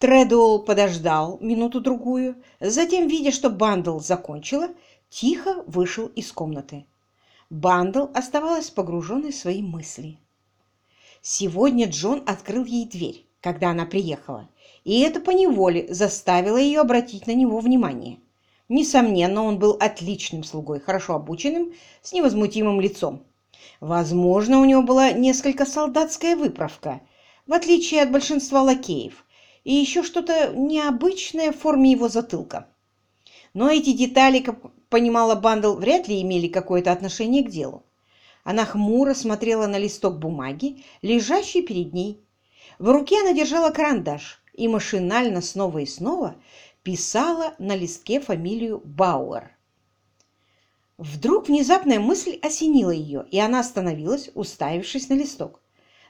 Тредуэлл подождал минуту-другую, затем, видя, что Бандл закончила, тихо вышел из комнаты. Бандл оставалась погруженной в свои мысли. Сегодня Джон открыл ей дверь, когда она приехала, и это поневоле заставило ее обратить на него внимание. Несомненно, он был отличным слугой, хорошо обученным, с невозмутимым лицом. Возможно, у него была несколько солдатская выправка, в отличие от большинства лакеев, и еще что-то необычное в форме его затылка. Но эти детали, как понимала Бандл, вряд ли имели какое-то отношение к делу. Она хмуро смотрела на листок бумаги, лежащий перед ней. В руке она держала карандаш и машинально снова и снова писала на листке фамилию Бауэр. Вдруг внезапная мысль осенила ее, и она остановилась, уставившись на листок.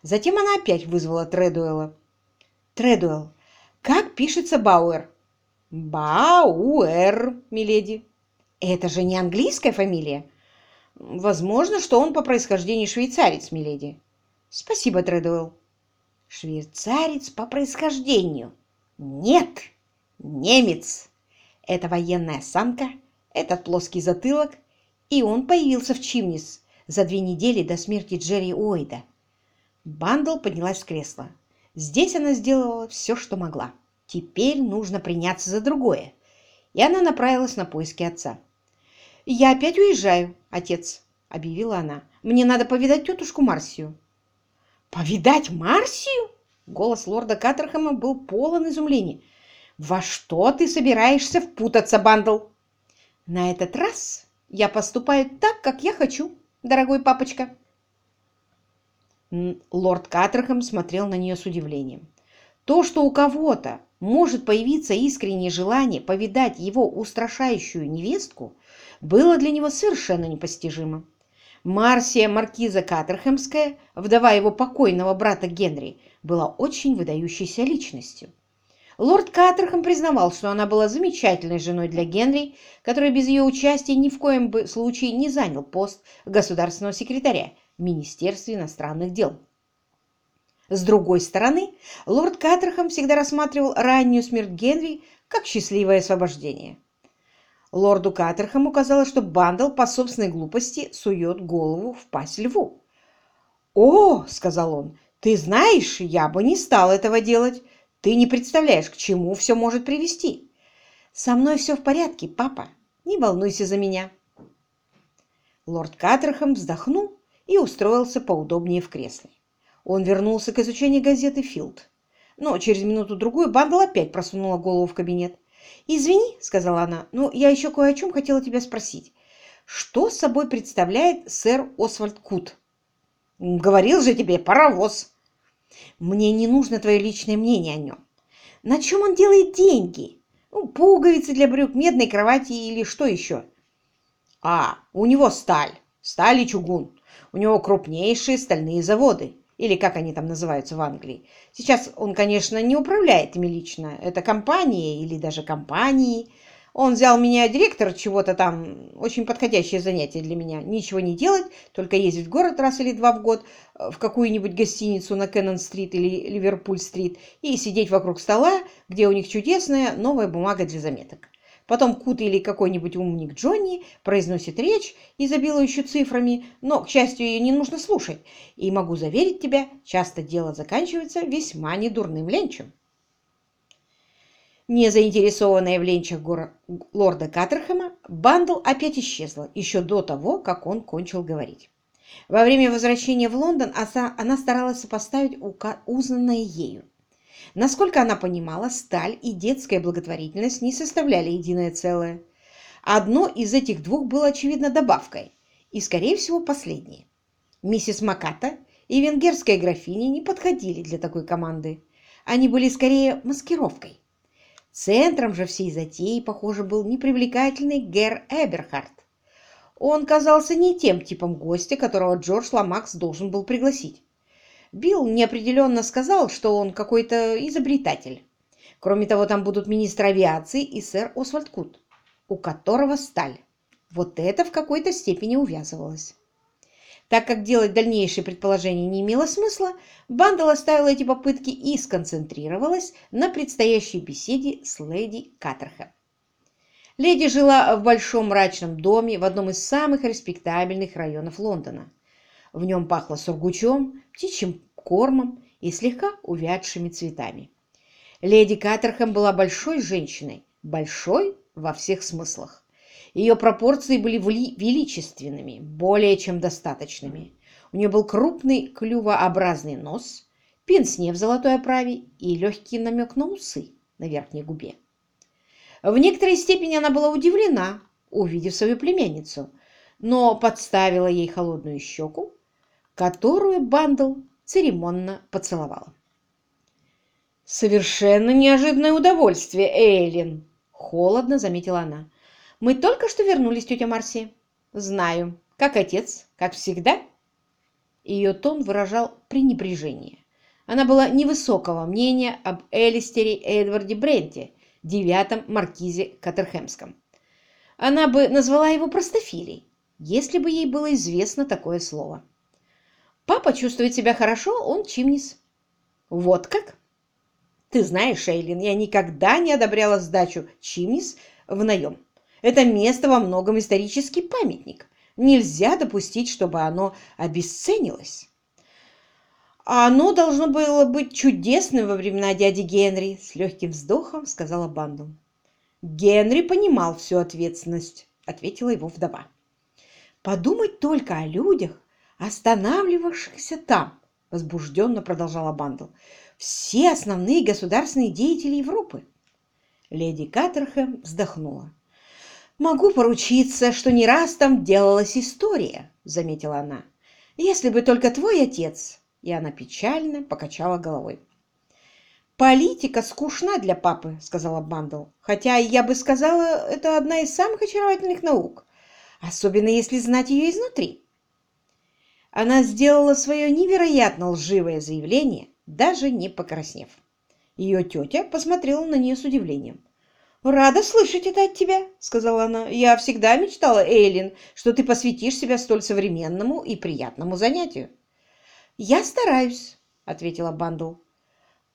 Затем она опять вызвала Тредуэла. «Тредуэлл, как пишется Бауэр?» «Бауэр, миледи». «Это же не английская фамилия?» Возможно, что он по происхождению швейцарец, миледи. Спасибо, Тредуэлл. Швейцарец по происхождению? Нет, немец. Это военная осанка, этот плоский затылок, и он появился в Чимнис за две недели до смерти Джерри Уэйда. Бандл поднялась с кресла. Здесь она сделала все, что могла. Теперь нужно приняться за другое. И она направилась на поиски отца. «Я опять уезжаю, отец», — объявила она. «Мне надо повидать тетушку Марсию». «Повидать Марсию?» Голос лорда Каттерхэма был полон изумления. «Во что ты собираешься впутаться, Бандл?» «На этот раз я поступаю так, как я хочу, дорогой папочка». Лорд Каттерхэм смотрел на нее с удивлением. То, что у кого-то может появиться искреннее желание повидать его устрашающую невестку, было для него совершенно непостижимо. Марсия Маркиза Каттерхэмская, вдова его покойного брата Генри, была очень выдающейся личностью. Лорд Каттерхэм признавал, что она была замечательной женой для Генри, который без ее участия ни в коем бы случае не занял пост государственного секретаря Министерстве иностранных дел. С другой стороны, лорд Каттерхэм всегда рассматривал раннюю смерть Генри как счастливое освобождение. Лорду Каттерхэму казалось, что Бандл по собственной глупости сует голову в пасть льву. «О!» — сказал он. «Ты знаешь, я бы не стал этого делать. Ты не представляешь, к чему все может привести. Со мной все в порядке, папа. Не волнуйся за меня». Лорд Каттерхэм вздохнул и устроился поудобнее в кресле. Он вернулся к изучению газеты «Филд». Но через минуту-другую Бандл опять просунула голову в кабинет. «Извини», — сказала она, — «но я еще кое о чем хотела тебя спросить. Что собой представляет сэр Освальд Кут?» «Говорил же тебе, паровоз!» «Мне не нужно твое личное мнение о нем. На чем он делает деньги? Ну, пуговицы для брюк, медной кровати или что еще?» «А, у него сталь, сталь и чугун. У него крупнейшие стальные заводы или как они там называются в Англии. Сейчас он, конечно, не управляет ими лично. Это компания или даже компании. Он взял меня директор чего-то там, очень подходящее занятие для меня. Ничего не делать, только ездить в город раз или два в год, в какую-нибудь гостиницу на Кеннон-стрит или Ливерпуль-стрит и сидеть вокруг стола, где у них чудесная новая бумага для заметок. Потом Кут или какой-нибудь умник Джонни произносит речь, изобилующую цифрами, но, к счастью, ее не нужно слушать. И могу заверить тебя, часто дело заканчивается весьма недурным ленчем. Не заинтересованная в ленчах гор... лорда Каттерхэма, Бандл опять исчезла, еще до того, как он кончил говорить. Во время возвращения в Лондон она старалась сопоставить узнанное ею. Насколько она понимала, сталь и детская благотворительность не составляли единое целое. Одно из этих двух было, очевидно, добавкой, и, скорее всего, последнее. Миссис Маката и венгерская графиня не подходили для такой команды. Они были скорее маскировкой. Центром же всей затеи, похоже, был непривлекательный Гер Эберхард. Он казался не тем типом гостя, которого Джордж Ламакс должен был пригласить. Билл неопределенно сказал, что он какой-то изобретатель. Кроме того, там будут министр авиации и сэр Освальд Кут, у которого сталь. Вот это в какой-то степени увязывалось. Так как делать дальнейшие предположения не имело смысла, Бандл оставила эти попытки и сконцентрировалась на предстоящей беседе с леди Каттерхэм. Леди жила в большом мрачном доме в одном из самых респектабельных районов Лондона. В нем пахло сургучом, птичьим кормом и слегка увядшими цветами. Леди Каттерхэм была большой женщиной, большой во всех смыслах. Ее пропорции были величественными, более чем достаточными. У нее был крупный клювообразный нос, пенсне в золотой оправе и легкий намек на усы на верхней губе. В некоторой степени она была удивлена, увидев свою племянницу, но подставила ей холодную щеку, которую Бандл церемонно поцеловала. «Совершенно неожиданное удовольствие, Эйлин!» — холодно заметила она. «Мы только что вернулись, тетя Марси». «Знаю. Как отец, как всегда?» Ее тон выражал пренебрежение. Она была невысокого мнения об Элистере Эдварде Бренте, девятом маркизе Катерхемском. Она бы назвала его простофилей, если бы ей было известно такое слово. Папа чувствует себя хорошо, он чимнис. Вот как? Ты знаешь, Шейлин, я никогда не одобряла сдачу Чимнис в наем. Это место во многом исторический памятник. Нельзя допустить, чтобы оно обесценилось. А оно должно было быть чудесным во времена дяди Генри, с легким вздохом сказала Бандл. Генри понимал всю ответственность, ответила его вдова. Подумать только о людях, останавливавшихся там, возбужденно продолжала Бандл все основные государственные деятели Европы. Леди Каттерхэм вздохнула. «Могу поручиться, что не раз там делалась история», — заметила она. «Если бы только твой отец...» И она печально покачала головой. «Политика скучна для папы», — сказала Бандл. «Хотя, я бы сказала, это одна из самых очаровательных наук, особенно если знать ее изнутри». Она сделала свое невероятно лживое заявление, даже не покраснев. Ее тетя посмотрела на нее с удивлением. «Рада слышать это от тебя», — сказала она. «Я всегда мечтала, Эйлин, что ты посвятишь себя столь современному и приятному занятию». «Я стараюсь», — ответила Бандл.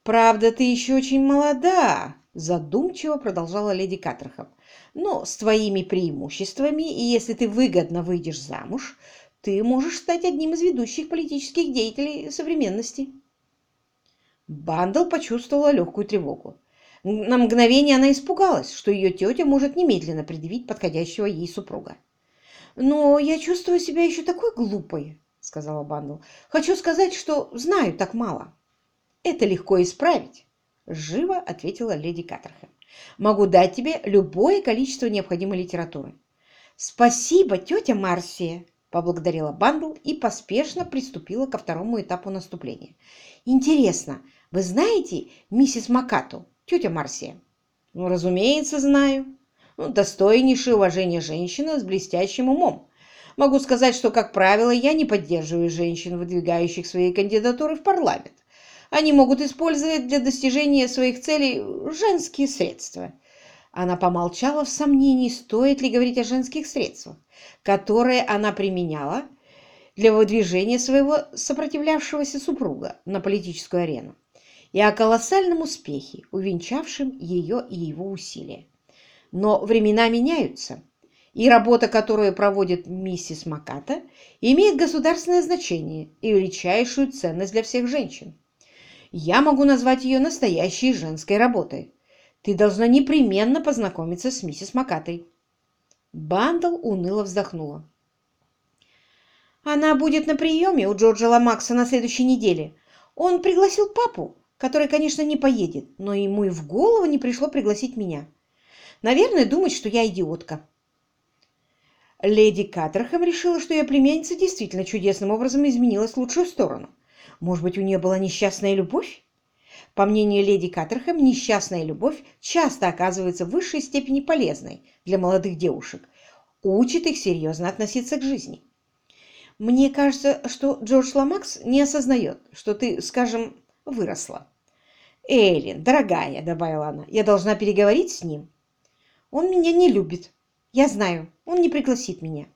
«Правда, ты еще очень молода», — задумчиво продолжала леди Каттерхэм. «Но с твоими преимуществами, и если ты выгодно выйдешь замуж, ты можешь стать одним из ведущих политических деятелей современности». Бандл почувствовала легкую тревогу. На мгновение она испугалась, что ее тетя может немедленно предъявить подходящего ей супруга. «Но я чувствую себя еще такой глупой», — сказала Бандл. «Хочу сказать, что знаю так мало». «Это легко исправить», — живо ответила леди Каттерхэм. «Могу дать тебе любое количество необходимой литературы». «Спасибо, тетя Марсия», — поблагодарила Бандл и поспешно приступила ко второму этапу наступления. «Интересно, вы знаете миссис Макату, тетя Марсия? Ну, разумеется, знаю. Ну, достойнейшее уважение женщина с блестящим умом. Могу сказать, что, как правило, я не поддерживаю женщин, выдвигающих свои кандидатуры в парламент. Они могут использовать для достижения своих целей женские средства. Она помолчала в сомнении, стоит ли говорить о женских средствах, которые она применяла для выдвижения своего сопротивлявшегося супруга на политическую арену и о колоссальном успехе, увенчавшем ее и его усилия. Но времена меняются, и работа, которую проводит миссис Маката, имеет государственное значение и величайшую ценность для всех женщин. Я могу назвать ее настоящей женской работой. Ты должна непременно познакомиться с миссис Макатой. Бандл уныло вздохнула. Она будет на приеме у Джорджа Ламакса на следующей неделе. Он пригласил папу, который, конечно, не поедет, но ему и в голову не пришло пригласить меня. Наверное, думает, что я идиотка. Леди Каттерхэм решила, что ее племянница действительно чудесным образом изменилась в лучшую сторону. Может быть, у нее была несчастная любовь? По мнению леди Каттерхэм, несчастная любовь часто оказывается в высшей степени полезной для молодых девушек, учит их серьезно относиться к жизни. Мне кажется, что Джордж Ламакс не осознает, что ты, скажем, выросла. «Эллен, дорогая», — добавила она, — «я должна переговорить с ним». «Он меня не любит. Я знаю, он не пригласит меня».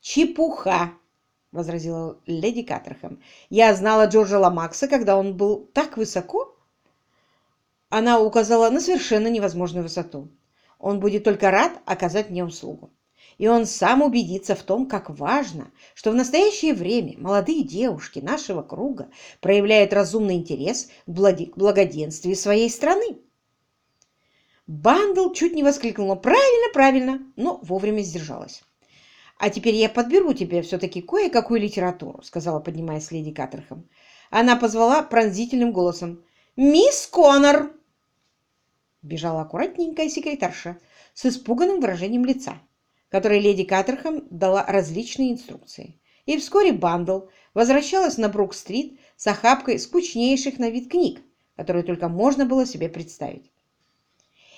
«Чепуха!» — возразила леди Каттерхэм. «Я знала Джорджа Ламакса, когда он был так высоко». Она указала на совершенно невозможную высоту. Он будет только рад оказать мне услугу. И он сам убедится в том, как важно, что в настоящее время молодые девушки нашего круга проявляют разумный интерес к благоденствию своей страны. Бандл чуть не воскликнула «Правильно, правильно!», но вовремя сдержалась. «А теперь я подберу тебе все-таки кое-какую литературу», — сказала, поднимаясь леди Каттерхэм. Она позвала пронзительным голосом. «Мисс Коннор!» Бежала аккуратненькая секретарша с испуганным выражением лица, которой леди Каттерхэм дала различные инструкции. И вскоре Бандл возвращалась на Брук-стрит с охапкой скучнейших на вид книг, которые только можно было себе представить.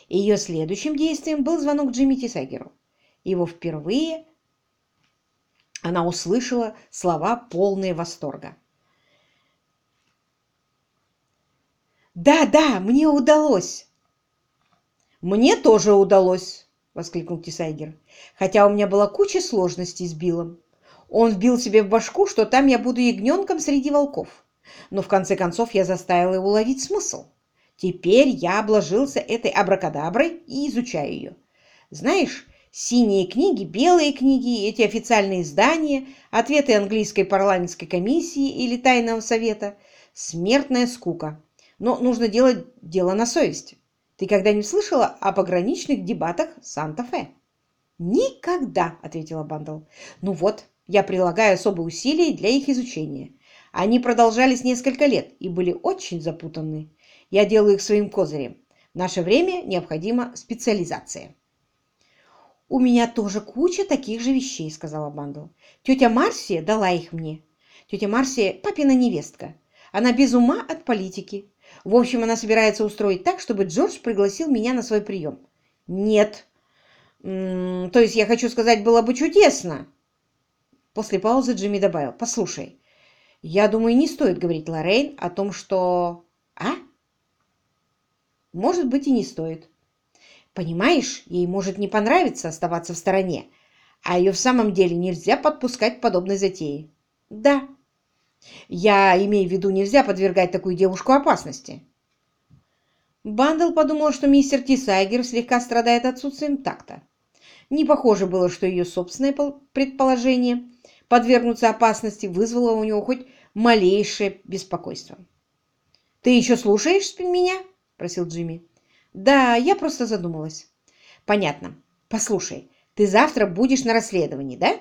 Ее следующим действием был звонок Джимми Тисагеру. Его впервые она услышала слова полные восторга. «Да, да, мне удалось!» «Мне тоже удалось!» — воскликнул Тисайгер. «Хотя у меня была куча сложностей с Биллом. Он вбил себе в башку, что там я буду ягненком среди волков. Но в конце концов я заставила его уловить смысл. Теперь я обложился этой абракадаброй и изучаю ее. Знаешь, Синие книги, белые книги, эти официальные издания, ответы английской парламентской комиссии или тайного совета – смертная скука. Но нужно делать дело на совесть. Ты когда-нибудь слышала о пограничных дебатах Санта-Фе? Никогда, ответила Бандл. Ну вот, я прилагаю особые усилия для их изучения. Они продолжались несколько лет и были очень запутанны. Я делаю их своим козырем. В наше время необходима специализация. «У меня тоже куча таких же вещей», — сказала Бандл. «Тетя Марсия дала их мне. Тетя Марсия — папина невестка. Она без ума от политики. В общем, она собирается устроить так, чтобы Джордж пригласил меня на свой прием». «Нет». М -м, «То есть, я хочу сказать, было бы чудесно». После паузы Джимми добавил. «Послушай, я думаю, не стоит говорить Лоррейн о том, что...» «А?» «Может быть, и не стоит. Понимаешь, ей может не понравиться оставаться в стороне, а ее в самом деле нельзя подпускать к подобной затее. Да. Я имею в виду, нельзя подвергать такую девушку опасности. Бандл подумал, что мистер Тисайгер слегка страдает отсутствием такта. Не похоже было, что ее собственное предположение подвергнуться опасности вызвало у него хоть малейшее беспокойство. «Ты еще слушаешь меня?» – просил Джимми. Да, я просто задумалась. Понятно. Послушай, ты завтра будешь на расследовании, да?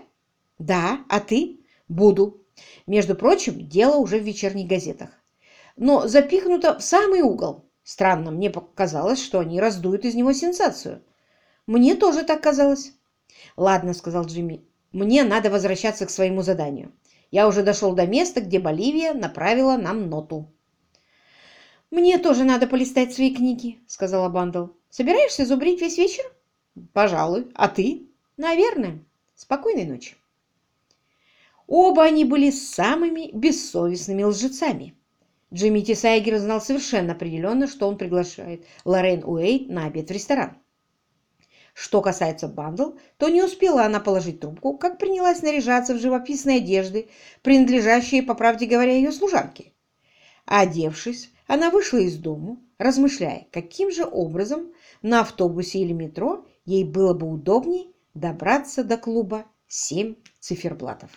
Да, а ты? Буду. Между прочим, дело уже в вечерних газетах. Но запихнуто в самый угол. Странно, мне показалось, что они раздуют из него сенсацию. Мне тоже так казалось. Ладно, сказал Джимми, мне надо возвращаться к своему заданию. Я уже дошел до места, где Боливия направила нам ноту. «Мне тоже надо полистать свои книги», — сказала Бандл. «Собираешься зубрить весь вечер?» «Пожалуй. А ты?» «Наверное. Спокойной ночи». Оба они были самыми бессовестными лжецами. Джимми Тисайгер знал совершенно определенно, что он приглашает Лорен Уэйт на обед в ресторан. Что касается Бандл, то не успела она положить трубку, как принялась наряжаться в живописные одежды, принадлежащие, по правде говоря, ее служанке. Одевшись, она вышла из дому, размышляя, каким же образом на автобусе или метро ей было бы удобней добраться до клуба «Семь циферблатов».